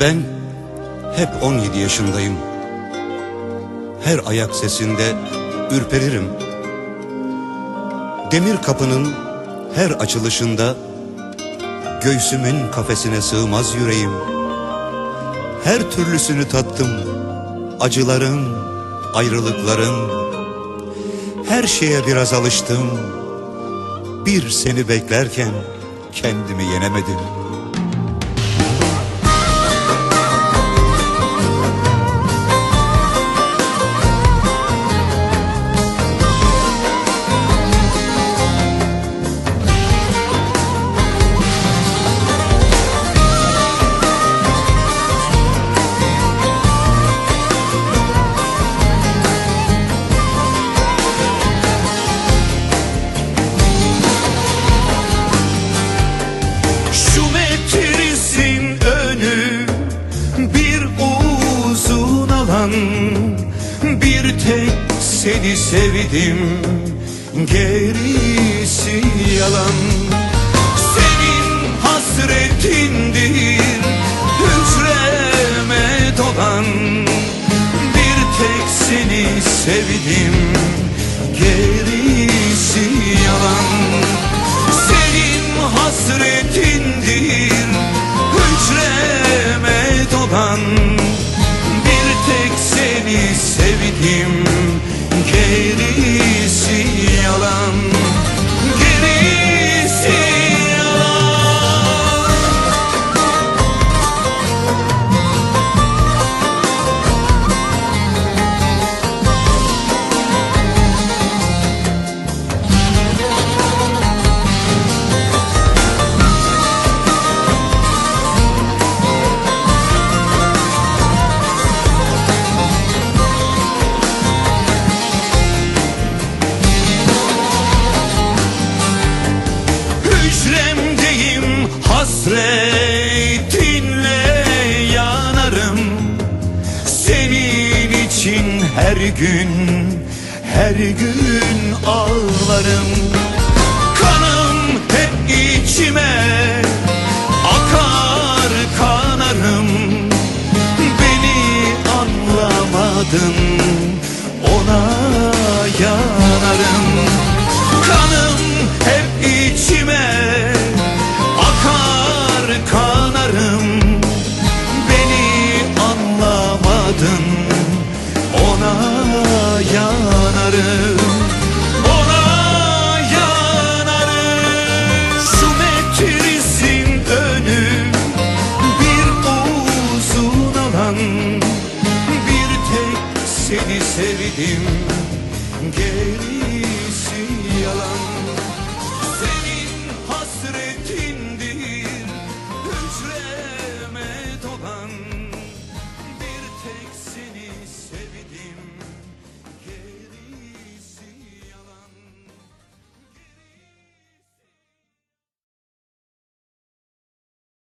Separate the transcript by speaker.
Speaker 1: Ben hep 17 yaşındayım. Her ayak sesinde ürperirim. Demir kapının her açılışında göğsümün kafesine sığmaz yüreğim. Her türlüsünü tattım. Acıların, ayrılıkların. Her şeye biraz alıştım. Bir seni beklerken kendimi yenemedim.
Speaker 2: Alan Bir tek seni sevdim. Gerisi yalan sevdim Gerisi yalan hasretinle yanarım. Senin için her gün her gün ağlarım. Kanım hep içime akar kanarım. Beni anlamadın ona yanarım kim gerisi yalan. Senin hasretin